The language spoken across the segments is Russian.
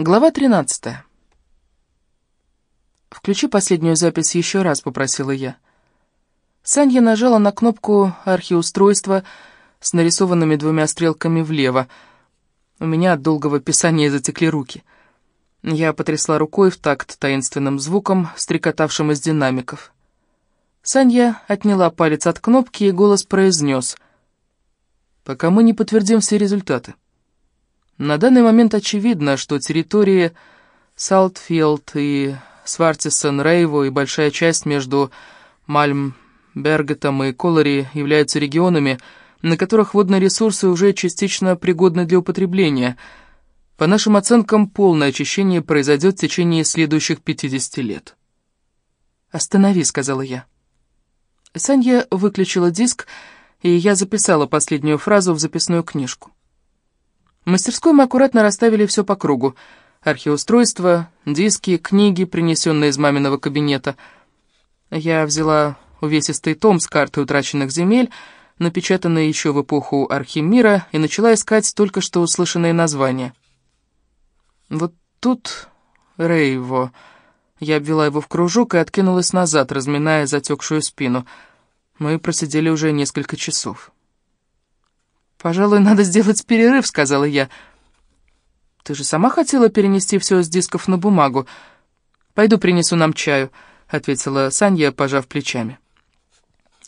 Глава 13. «Включи последнюю запись еще раз», — попросила я. Санья нажала на кнопку архиустройства с нарисованными двумя стрелками влево. У меня от долгого писания затекли руки. Я потрясла рукой в такт таинственным звуком, стрекотавшим из динамиков. Санья отняла палец от кнопки, и голос произнес. «Пока мы не подтвердим все результаты». На данный момент очевидно, что территории Саутфилд и Свартисон-Рейво и большая часть между Мальмбергетом и Колори являются регионами, на которых водные ресурсы уже частично пригодны для употребления. По нашим оценкам, полное очищение произойдет в течение следующих 50 лет. «Останови», — сказала я. Санья выключила диск, и я записала последнюю фразу в записную книжку. В мастерской мы аккуратно расставили все по кругу. Архиустройства, диски, книги, принесенные из маминого кабинета. Я взяла увесистый том с картой утраченных земель, напечатанный еще в эпоху Архимира, и начала искать только что услышанные названия. Вот тут Рейво. Я обвела его в кружок и откинулась назад, разминая затекшую спину. Мы просидели уже несколько часов. «Пожалуй, надо сделать перерыв», — сказала я. «Ты же сама хотела перенести все с дисков на бумагу. Пойду принесу нам чаю», — ответила Санья, пожав плечами.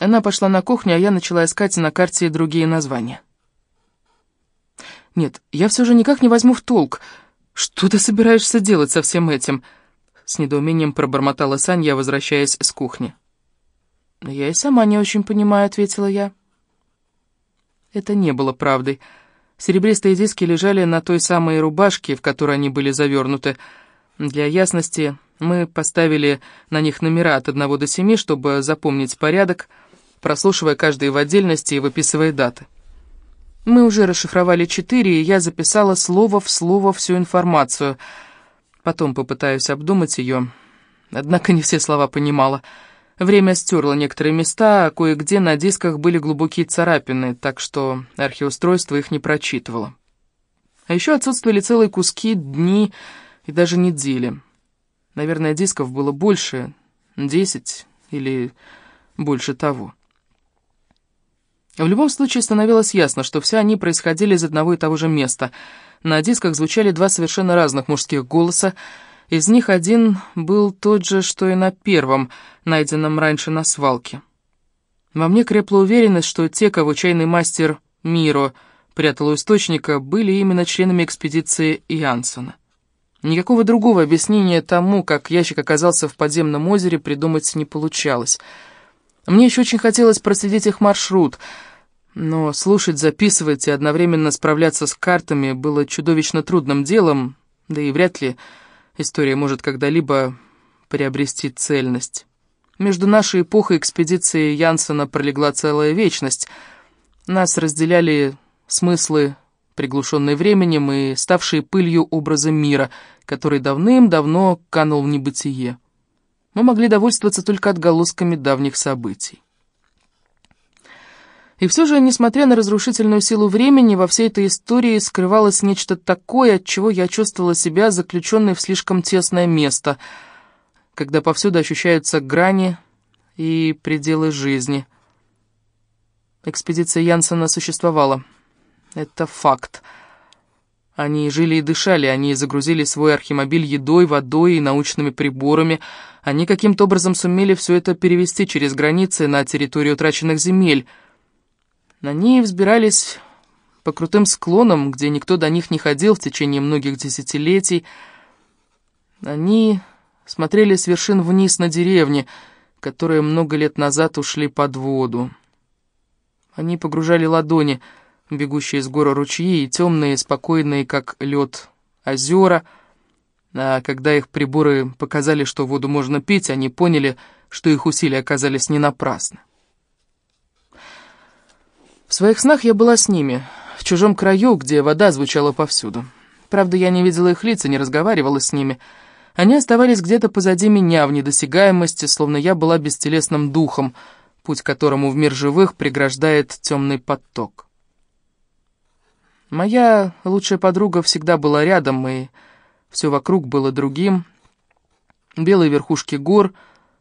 Она пошла на кухню, а я начала искать на карте другие названия. «Нет, я все же никак не возьму в толк. Что ты собираешься делать со всем этим?» С недоумением пробормотала Санья, возвращаясь с кухни. «Я и сама не очень понимаю», — ответила я. Это не было правдой. Серебристые диски лежали на той самой рубашке, в которой они были завернуты. Для ясности мы поставили на них номера от 1 до 7, чтобы запомнить порядок, прослушивая каждый в отдельности и выписывая даты. Мы уже расшифровали четыре, и я записала слово в слово всю информацию. Потом попытаюсь обдумать ее, однако не все слова понимала. Время стерло некоторые места, а кое-где на дисках были глубокие царапины, так что архиустройство их не прочитывало. А еще отсутствовали целые куски, дни и даже недели. Наверное, дисков было больше, десять или больше того. В любом случае становилось ясно, что все они происходили из одного и того же места. На дисках звучали два совершенно разных мужских голоса, из них один был тот же, что и на первом, найденном раньше на свалке. Во мне крепла уверенность, что те, кого чайный мастер Миро прятал у источника, были именно членами экспедиции Янсона. Никакого другого объяснения тому, как ящик оказался в подземном озере, придумать не получалось. Мне еще очень хотелось проследить их маршрут, но слушать, записывать и одновременно справляться с картами было чудовищно трудным делом, да и вряд ли история может когда-либо приобрести цельность. Между нашей эпохой и экспедицией Янсена пролегла целая вечность. Нас разделяли смыслы, приглушенные временем и ставшие пылью образа мира, который давным-давно канул в небытие. Мы могли довольствоваться только отголосками давних событий. И все же, несмотря на разрушительную силу времени, во всей этой истории скрывалось нечто такое, от чего я чувствовала себя заключенной в слишком тесное место, когда повсюду ощущаются грани и пределы жизни. Экспедиция Янсена существовала. Это факт. Они жили и дышали, они загрузили свой архимобиль едой, водой и научными приборами. Они каким-то образом сумели все это перевести через границы на территорию утраченных земель — на ней взбирались по крутым склонам, где никто до них не ходил в течение многих десятилетий. Они смотрели с вершин вниз на деревни, которые много лет назад ушли под воду. Они погружали ладони, бегущие с гора ручьи, и темные, спокойные, как лед, озера. А когда их приборы показали, что воду можно пить, они поняли, что их усилия оказались не напрасны. В своих снах я была с ними, в чужом краю, где вода звучала повсюду. Правда, я не видела их лица, не разговаривала с ними. Они оставались где-то позади меня, в недосягаемости, словно я была бестелесным духом, путь которому в мир живых преграждает темный поток. Моя лучшая подруга всегда была рядом, и Все вокруг было другим. Белые верхушки гор,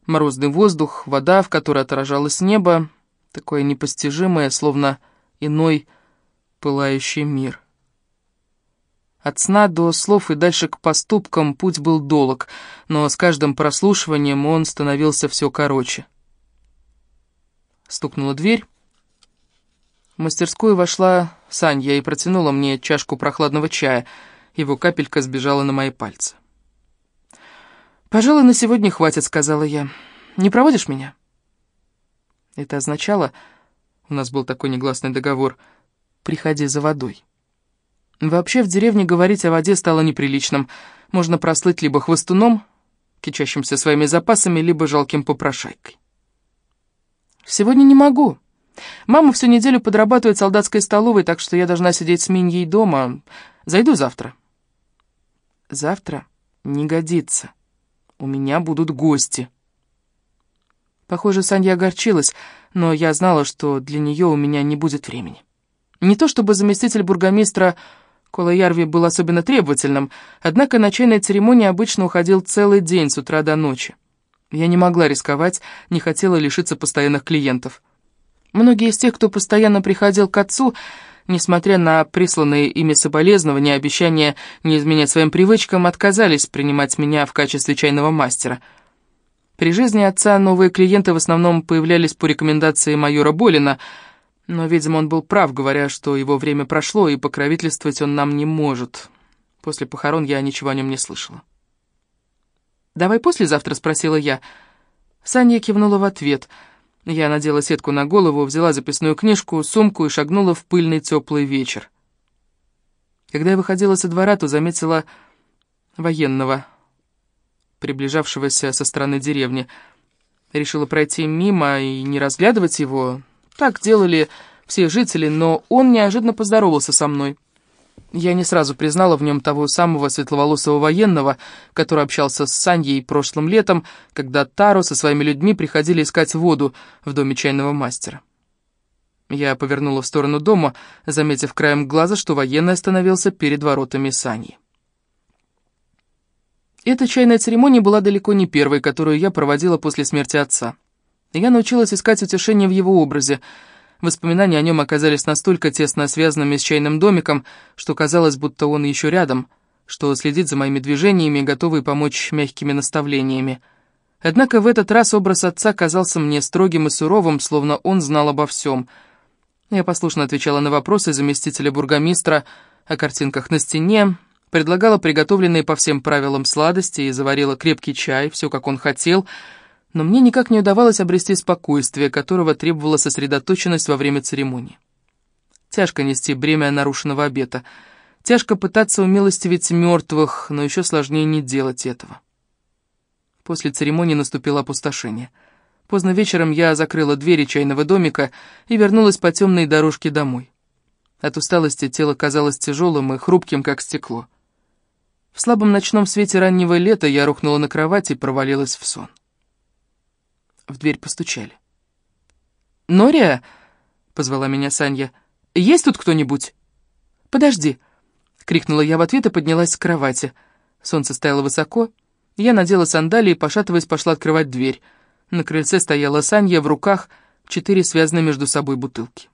морозный воздух, вода, в которой отражалось небо, такое непостижимое, словно иной пылающий мир. От сна до слов и дальше к поступкам путь был долг, но с каждым прослушиванием он становился все короче. Стукнула дверь. В мастерскую вошла Санья и протянула мне чашку прохладного чая. Его капелька сбежала на мои пальцы. «Пожалуй, на сегодня хватит», — сказала я. «Не проводишь меня?» Это означало, у нас был такой негласный договор, «приходи за водой». Вообще в деревне говорить о воде стало неприличным. Можно прослыть либо хвостуном, кичащимся своими запасами, либо жалким попрошайкой. «Сегодня не могу. Мама всю неделю подрабатывает в солдатской столовой, так что я должна сидеть с Миньей дома. Зайду завтра». «Завтра не годится. У меня будут гости». Похоже, Санья огорчилась, но я знала, что для нее у меня не будет времени. Не то чтобы заместитель бургомистра Колоярви был особенно требовательным, однако на чайной церемонии обычно уходил целый день с утра до ночи. Я не могла рисковать, не хотела лишиться постоянных клиентов. Многие из тех, кто постоянно приходил к отцу, несмотря на присланные ими соболезнования и обещания не изменять своим привычкам, отказались принимать меня в качестве чайного мастера. При жизни отца новые клиенты в основном появлялись по рекомендации майора Болина, но, видимо, он был прав, говоря, что его время прошло, и покровительствовать он нам не может. После похорон я ничего о нем не слышала. «Давай послезавтра?» — спросила я. Саня кивнула в ответ. Я надела сетку на голову, взяла записную книжку, сумку и шагнула в пыльный теплый вечер. Когда я выходила со двора, то заметила военного, приближавшегося со стороны деревни. Решила пройти мимо и не разглядывать его. Так делали все жители, но он неожиданно поздоровался со мной. Я не сразу признала в нем того самого светловолосого военного, который общался с Саньей прошлым летом, когда Таро со своими людьми приходили искать воду в доме чайного мастера. Я повернула в сторону дома, заметив краем глаза, что военный остановился перед воротами Саньи. Эта чайная церемония была далеко не первой, которую я проводила после смерти отца. Я научилась искать утешение в его образе — Воспоминания о нем оказались настолько тесно связанными с чайным домиком, что казалось, будто он еще рядом, что следит за моими движениями, готовый помочь мягкими наставлениями. Однако в этот раз образ отца казался мне строгим и суровым, словно он знал обо всем. Я послушно отвечала на вопросы заместителя бургомистра о картинках на стене, предлагала приготовленные по всем правилам сладости и заварила крепкий чай, все как он хотел — но мне никак не удавалось обрести спокойствие, которого требовала сосредоточенность во время церемонии. Тяжко нести бремя нарушенного обета, тяжко пытаться умилостивить мертвых, но еще сложнее не делать этого. После церемонии наступило опустошение. Поздно вечером я закрыла двери чайного домика и вернулась по темной дорожке домой. От усталости тело казалось тяжелым и хрупким, как стекло. В слабом ночном свете раннего лета я рухнула на кровать и провалилась в сон. В дверь постучали. «Нория?» — позвала меня Санья. «Есть тут кто-нибудь?» «Подожди!» — крикнула я в ответ и поднялась с кровати. Солнце стояло высоко. Я надела сандалии и, пошатываясь, пошла открывать дверь. На крыльце стояла Санья, в руках четыре связанные между собой бутылки.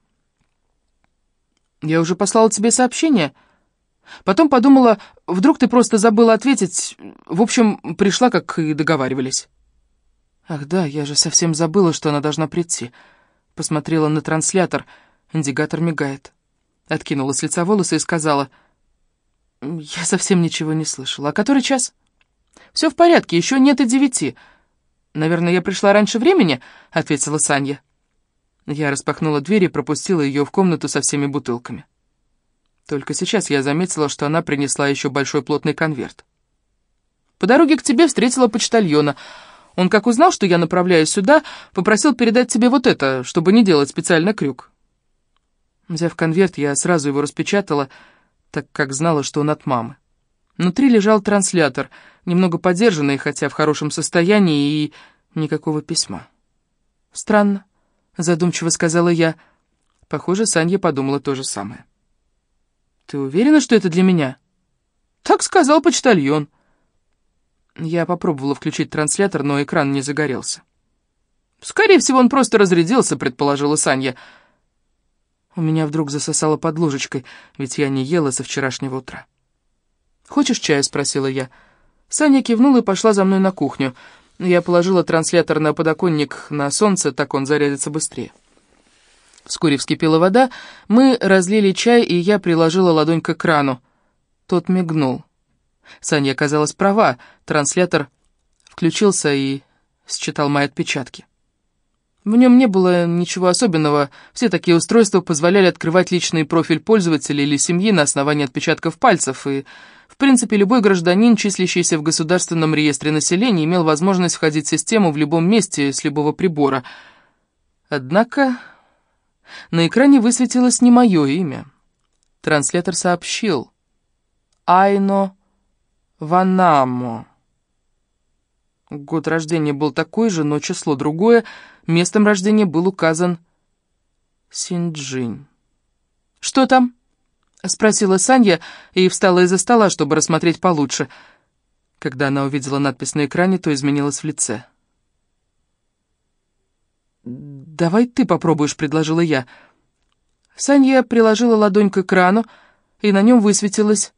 «Я уже послала тебе сообщение?» Потом подумала, вдруг ты просто забыла ответить. В общем, пришла, как и договаривались. Ах да, я же совсем забыла, что она должна прийти. Посмотрела на транслятор, индикатор мигает. Откинула с лица волосы и сказала... Я совсем ничего не слышала. А который час? Все в порядке, еще нет и девяти. Наверное, я пришла раньше времени, ответила Саня. Я распахнула дверь и пропустила ее в комнату со всеми бутылками. Только сейчас я заметила, что она принесла еще большой плотный конверт. По дороге к тебе встретила почтальона — он, как узнал, что я направляюсь сюда, попросил передать тебе вот это, чтобы не делать специально крюк. Взяв конверт, я сразу его распечатала, так как знала, что он от мамы. Внутри лежал транслятор, немного подержанный, хотя в хорошем состоянии, и никакого письма. «Странно», — задумчиво сказала я. Похоже, Санья подумала то же самое. «Ты уверена, что это для меня?» Так сказал почтальон. Я попробовала включить транслятор, но экран не загорелся. «Скорее всего, он просто разрядился», — предположила Саня. У меня вдруг засосало под ложечкой, ведь я не ела со вчерашнего утра. «Хочешь чаю?» — спросила я. Саня кивнула и пошла за мной на кухню. Я положила транслятор на подоконник на солнце, так он зарядится быстрее. Вскоре вскипела вода, мы разлили чай, и я приложила ладонь к экрану. Тот мигнул. Саня оказалась права, транслятор включился и считал мои отпечатки. В нем не было ничего особенного, все такие устройства позволяли открывать личный профиль пользователя или семьи на основании отпечатков пальцев, и, в принципе, любой гражданин, числящийся в государственном реестре населения, имел возможность входить в систему в любом месте с любого прибора. Однако на экране высветилось не мое имя. Транслятор сообщил «Айно Ванамо». Год рождения был такой же, но число другое. Местом рождения был указан Синджинь. «Что там?» — спросила Санья и встала из-за стола, чтобы рассмотреть получше. Когда она увидела надпись на экране, то изменилась в лице. «Давай ты попробуешь», — предложила я. Санья приложила ладонь к экрану, и на нем высветилось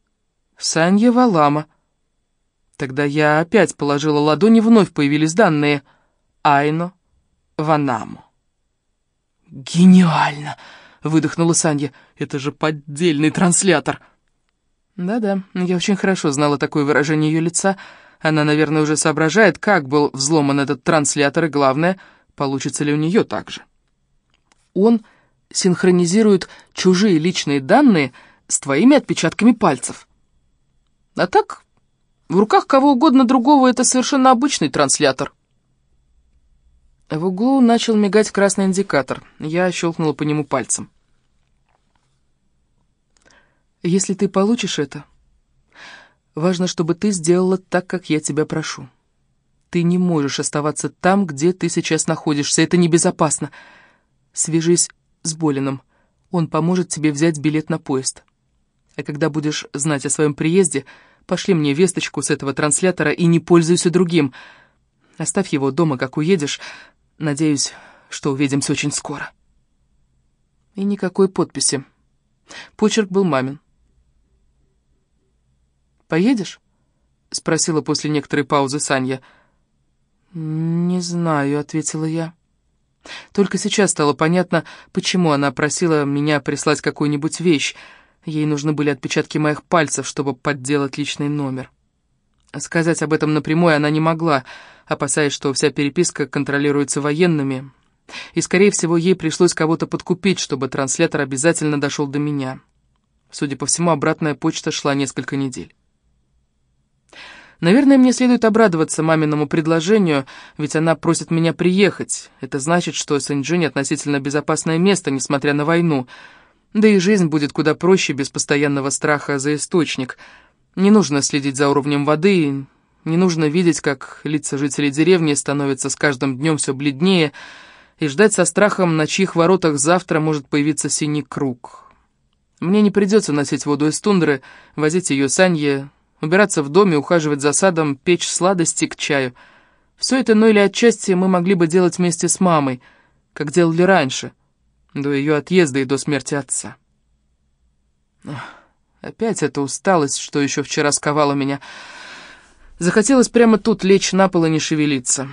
«Санья Валама». Тогда я опять положила ладонь, и вновь появились данные «Айно Ванаму». «Гениально!» — выдохнула Санья. «Это же поддельный транслятор!» Да-да, я очень хорошо знала такое выражение ее лица. Она, наверное, уже соображает, как был взломан этот транслятор, и главное, получится ли у нее так же. Он синхронизирует чужие личные данные с твоими отпечатками пальцев. А так в руках кого угодно другого это совершенно обычный транслятор. В углу начал мигать красный индикатор. Я щелкнула по нему пальцем. Если ты получишь это, важно, чтобы ты сделала так, как я тебя прошу. Ты не можешь оставаться там, где ты сейчас находишься. Это небезопасно. Свяжись с Болином. Он поможет тебе взять билет на поезд. А когда будешь знать о своем приезде, Пошли мне весточку с этого транслятора и не пользуйся другим. Оставь его дома, как уедешь. Надеюсь, что увидимся очень скоро. И никакой подписи. Почерк был мамин. «Поедешь?» — спросила после некоторой паузы Саня. «Не знаю», — ответила я. Только сейчас стало понятно, почему она просила меня прислать какую-нибудь вещь. Ей нужны были отпечатки моих пальцев, чтобы подделать личный номер. Сказать об этом напрямую она не могла, опасаясь, что вся переписка контролируется военными, и, скорее всего, ей пришлось кого-то подкупить, чтобы транслятор обязательно дошел до меня. Судя по всему, обратная почта шла несколько недель. Наверное, мне следует обрадоваться маминому предложению, ведь она просит меня приехать. Это значит, что Сэнджинь относительно безопасное место, несмотря на войну — да и жизнь будет куда проще без постоянного страха за источник. Не нужно следить за уровнем воды, не нужно видеть, как лица жителей деревни становятся с каждым днем все бледнее, и ждать со страхом, на чьих воротах завтра может появиться синий круг. Мне не придется носить воду из тундры, возить ее санье, убираться в доме, ухаживать за садом, печь сладости к чаю. Все это, ну или отчасти, мы могли бы делать вместе с мамой, как делали раньше — до ее отъезда и до смерти отца. Опять эта усталость, что еще вчера сковала меня. Захотелось прямо тут лечь на пол и не шевелиться.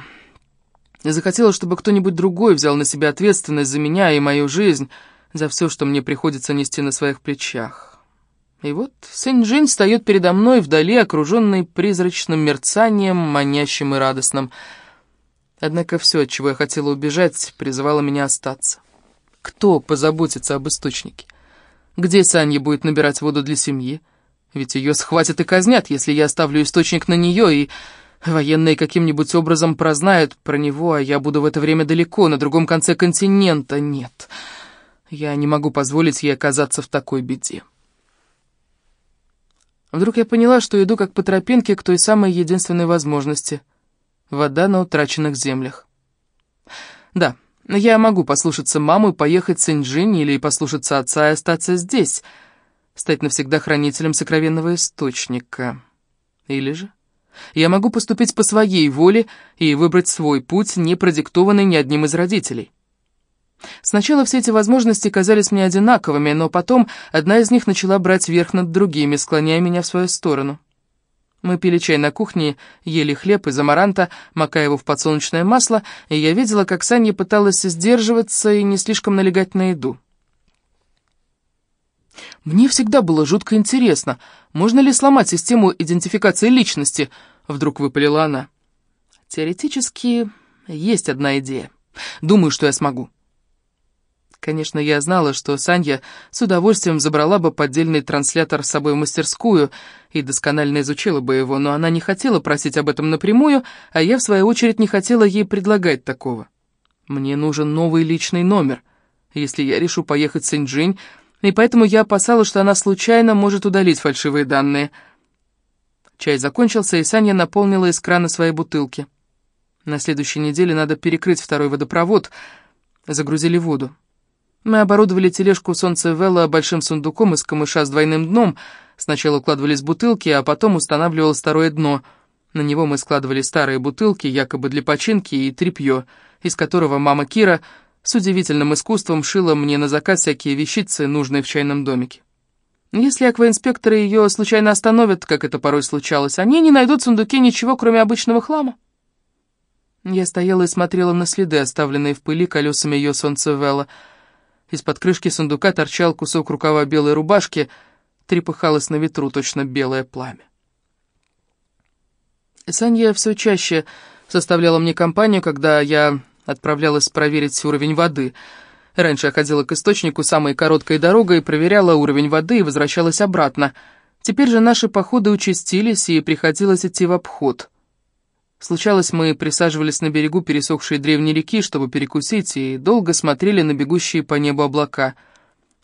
Захотелось, чтобы кто-нибудь другой взял на себя ответственность за меня и мою жизнь, за все, что мне приходится нести на своих плечах. И вот Сэнь-Джинь встает передо мной вдали, окруженный призрачным мерцанием, манящим и радостным. Однако все, от чего я хотела убежать, призывало меня остаться. Кто позаботится об источнике? Где Санья будет набирать воду для семьи? Ведь ее схватят и казнят, если я оставлю источник на нее, и военные каким-нибудь образом прознают про него, а я буду в это время далеко, на другом конце континента. Нет, я не могу позволить ей оказаться в такой беде. Вдруг я поняла, что иду как по тропинке к той самой единственной возможности — вода на утраченных землях. Да, я могу послушаться маму и поехать с Инджинь или послушаться отца и остаться здесь. стать навсегда хранителем сокровенного источника. Или же я могу поступить по своей воле и выбрать свой путь, не продиктованный ни одним из родителей. Сначала все эти возможности казались мне одинаковыми, но потом одна из них начала брать верх над другими, склоняя меня в свою сторону. Мы пили чай на кухне, ели хлеб из амаранта, макая его в подсолнечное масло, и я видела, как Саня пыталась сдерживаться и не слишком налегать на еду. Мне всегда было жутко интересно, можно ли сломать систему идентификации личности, вдруг выпалила она. Теоретически есть одна идея. Думаю, что я смогу. Конечно, я знала, что Санья с удовольствием забрала бы поддельный транслятор с собой в мастерскую и досконально изучила бы его, но она не хотела просить об этом напрямую, а я, в свою очередь, не хотела ей предлагать такого. Мне нужен новый личный номер, если я решу поехать в Синьчжинь, и поэтому я опасалась, что она случайно может удалить фальшивые данные. Чай закончился, и Саня наполнила из крана свои бутылки. На следующей неделе надо перекрыть второй водопровод. Загрузили воду. Мы оборудовали тележку солнца Велла большим сундуком из камыша с двойным дном. Сначала укладывались бутылки, а потом устанавливалось второе дно. На него мы складывали старые бутылки, якобы для починки, и тряпье, из которого мама Кира с удивительным искусством шила мне на заказ всякие вещицы, нужные в чайном домике. Если акваинспекторы ее случайно остановят, как это порой случалось, они не найдут в сундуке ничего, кроме обычного хлама. Я стояла и смотрела на следы, оставленные в пыли колесами ее солнцевелла. Из-под крышки сундука торчал кусок рукава белой рубашки, трепыхалось на ветру точно белое пламя. Санья все чаще составляла мне компанию, когда я отправлялась проверить уровень воды. Раньше я ходила к источнику самой короткой дорогой, проверяла уровень воды и возвращалась обратно. Теперь же наши походы участились, и приходилось идти в обход. Случалось, мы присаживались на берегу пересохшей древней реки, чтобы перекусить, и долго смотрели на бегущие по небу облака.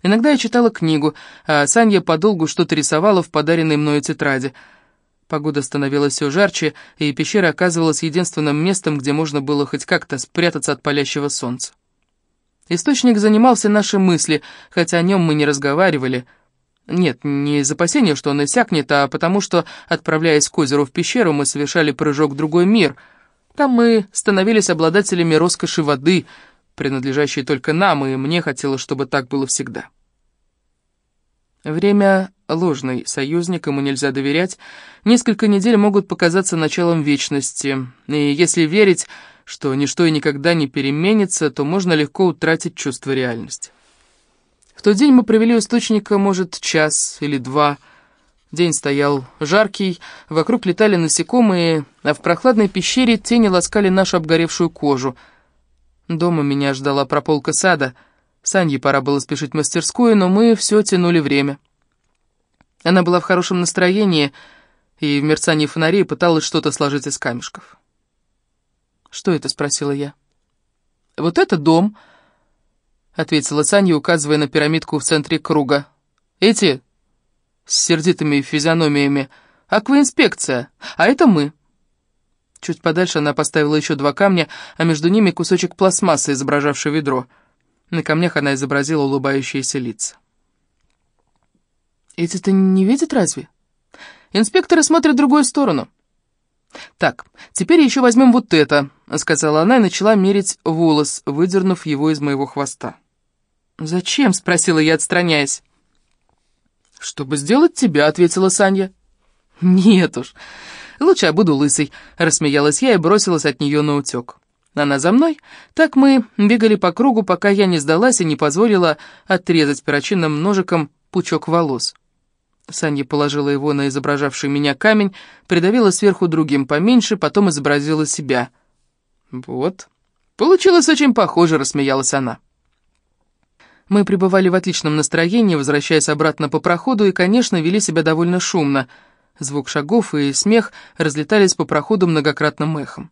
Иногда я читала книгу, а Санья подолгу что-то рисовала в подаренной мною тетради. Погода становилась все жарче, и пещера оказывалась единственным местом, где можно было хоть как-то спрятаться от палящего солнца. Источник занимался наши мысли, хотя о нем мы не разговаривали — нет, не из опасения, что он иссякнет, а потому что, отправляясь к озеру в пещеру, мы совершали прыжок в другой мир. Там мы становились обладателями роскоши воды, принадлежащей только нам, и мне хотелось, чтобы так было всегда. Время ложный, союзник, ему нельзя доверять. Несколько недель могут показаться началом вечности, и если верить, что ничто и никогда не переменится, то можно легко утратить чувство реальности. В тот день мы провели у источника, может, час или два. День стоял жаркий, вокруг летали насекомые, а в прохладной пещере тени ласкали нашу обгоревшую кожу. Дома меня ждала прополка сада. Санье пора было спешить в мастерскую, но мы все тянули время. Она была в хорошем настроении и в мерцании фонарей пыталась что-то сложить из камешков. «Что это?» — спросила я. «Вот это дом», — ответила Саня, указывая на пирамидку в центре круга. «Эти с сердитыми физиономиями. Акваинспекция, а это мы». Чуть подальше она поставила еще два камня, а между ними кусочек пластмассы, изображавший ведро. На камнях она изобразила улыбающиеся лица. «Эти-то не видят разве? Инспекторы смотрят в другую сторону». «Так, теперь еще возьмем вот это», — сказала она и начала мерить волос, выдернув его из моего хвоста. «Зачем?» — спросила я, отстраняясь. «Чтобы сделать тебя», — ответила Саня. «Нет уж, лучше я буду лысой», — рассмеялась я и бросилась от нее на утек. Она за мной. Так мы бегали по кругу, пока я не сдалась и не позволила отрезать перочинным ножиком пучок волос. Саня положила его на изображавший меня камень, придавила сверху другим поменьше, потом изобразила себя. «Вот, получилось очень похоже», — рассмеялась она. Мы пребывали в отличном настроении, возвращаясь обратно по проходу, и, конечно, вели себя довольно шумно. Звук шагов и смех разлетались по проходу многократным эхом.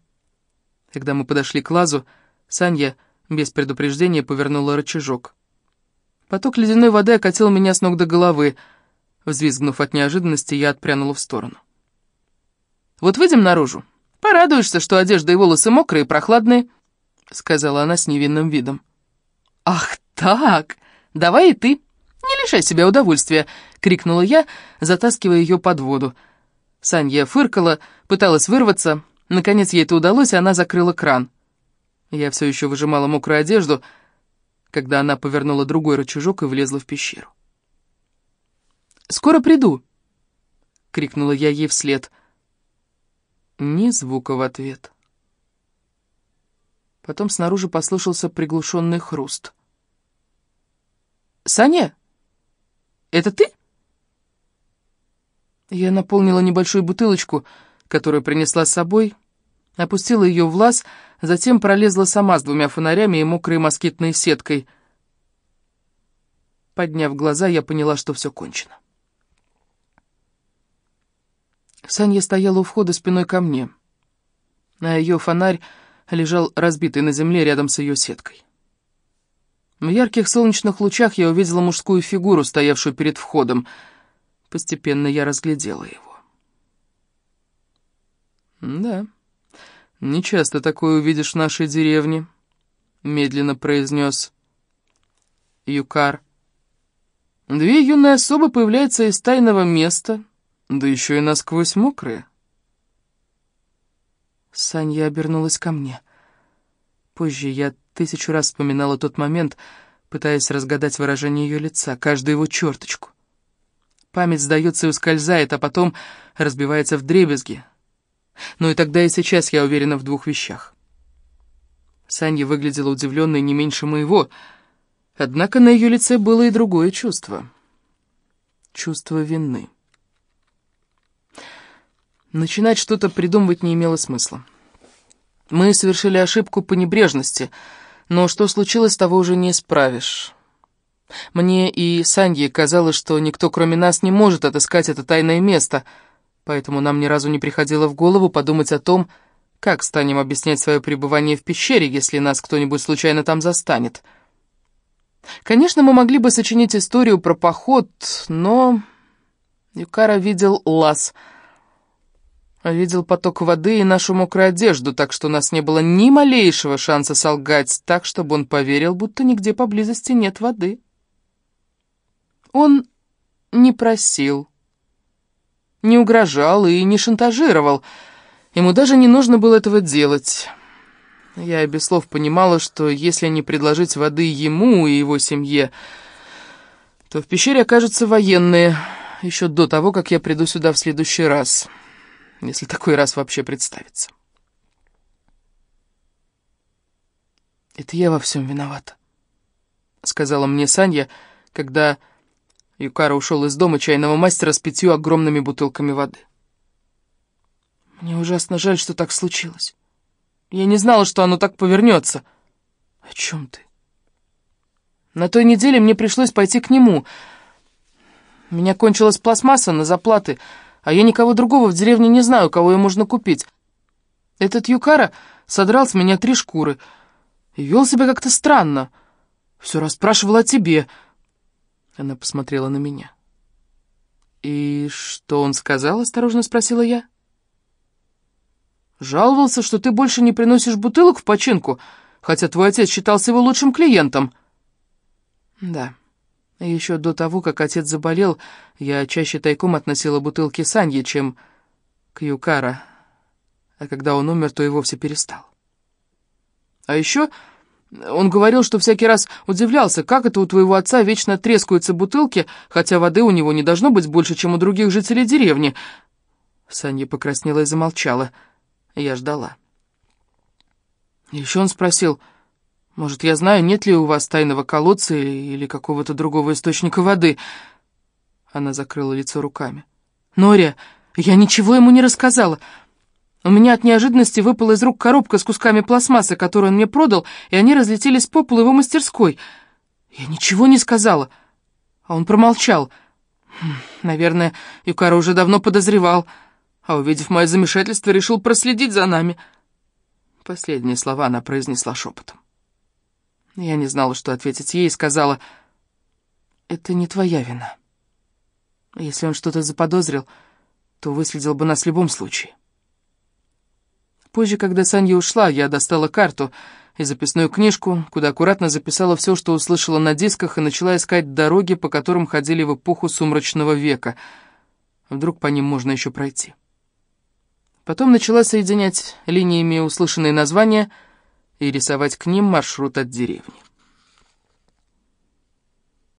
Когда мы подошли к лазу, Санья без предупреждения повернула рычажок. Поток ледяной воды окатил меня с ног до головы. Взвизгнув от неожиданности, я отпрянула в сторону. «Вот выйдем наружу. Порадуешься, что одежда и волосы мокрые и прохладные», — сказала она с невинным видом. «Ах так! Давай и ты. «Не лишай себя удовольствия!» — крикнула я, затаскивая ее под воду. Санья фыркала, пыталась вырваться. Наконец ей это удалось, и она закрыла кран. Я все еще выжимала мокрую одежду, когда она повернула другой рычажок и влезла в пещеру. «Скоро приду!» — крикнула я ей вслед. Ни звука в ответ. Потом снаружи послышался приглушенный хруст. «Саня, это ты?» Я наполнила небольшую бутылочку, которую принесла с собой, опустила ее в лаз, затем пролезла сама с двумя фонарями и мокрой москитной сеткой. Подняв глаза, я поняла, что все кончено. Саня стояла у входа спиной ко мне, а ее фонарь лежал разбитый на земле рядом с ее сеткой. В ярких солнечных лучах я увидела мужскую фигуру, стоявшую перед входом. Постепенно я разглядела его. «Да, не часто такое увидишь в нашей деревне», — медленно произнес Юкар. «Две юные особы появляются из тайного места, да еще и насквозь мокрые. Санья обернулась ко мне. Позже я тысячу раз вспоминала тот момент, пытаясь разгадать выражение ее лица, каждую его черточку. Память сдается и ускользает, а потом разбивается в дребезги. Но и тогда и сейчас я уверена в двух вещах. Санья выглядела удивленной не меньше моего, однако на ее лице было и другое чувство. Чувство вины. Начинать что-то придумывать не имело смысла. Мы совершили ошибку по небрежности, но что случилось, того уже не исправишь. Мне и Санье казалось, что никто кроме нас не может отыскать это тайное место, поэтому нам ни разу не приходило в голову подумать о том, как станем объяснять свое пребывание в пещере, если нас кто-нибудь случайно там застанет. Конечно, мы могли бы сочинить историю про поход, но... Юкара видел лаз — Видел поток воды и нашу мокрую одежду, так что у нас не было ни малейшего шанса солгать так, чтобы он поверил, будто нигде поблизости нет воды. Он не просил, не угрожал и не шантажировал. Ему даже не нужно было этого делать. Я без слов понимала, что если не предложить воды ему и его семье, то в пещере окажутся военные еще до того, как я приду сюда в следующий раз» если такой раз вообще представится. «Это я во всем виновата», — сказала мне Санья, когда Юкара ушел из дома чайного мастера с пятью огромными бутылками воды. «Мне ужасно жаль, что так случилось. Я не знала, что оно так повернется». «О чем ты?» «На той неделе мне пришлось пойти к нему. У меня кончилась пластмасса на заплаты» а я никого другого в деревне не знаю, кого ее можно купить. Этот Юкара содрал с меня три шкуры и вел себя как-то странно. Все расспрашивал о тебе. Она посмотрела на меня. «И что он сказал?» — осторожно спросила я. «Жаловался, что ты больше не приносишь бутылок в починку, хотя твой отец считался его лучшим клиентом». «Да». Еще до того, как отец заболел, я чаще тайком относила бутылки Санье, чем к Юкара, а когда он умер, то и вовсе перестал. А еще он говорил, что всякий раз удивлялся, как это у твоего отца вечно трескаются бутылки, хотя воды у него не должно быть больше, чем у других жителей деревни. Санья покраснела и замолчала. Я ждала. Еще он спросил... Может, я знаю, нет ли у вас тайного колодца или какого-то другого источника воды?» Она закрыла лицо руками. «Нория, я ничего ему не рассказала. У меня от неожиданности выпала из рук коробка с кусками пластмассы, которую он мне продал, и они разлетелись по полу его мастерской. Я ничего не сказала, а он промолчал. Хм, наверное, Юкара уже давно подозревал, а увидев мое замешательство, решил проследить за нами». Последние слова она произнесла шепотом. Я не знала, что ответить ей, и сказала, «Это не твоя вина. Если он что-то заподозрил, то выследил бы нас в любом случае». Позже, когда Санья ушла, я достала карту, и записную книжку, куда аккуратно записала все, что услышала на дисках, и начала искать дороги, по которым ходили в эпоху сумрачного века. Вдруг по ним можно еще пройти. Потом начала соединять линиями услышанные названия и рисовать к ним маршрут от деревни.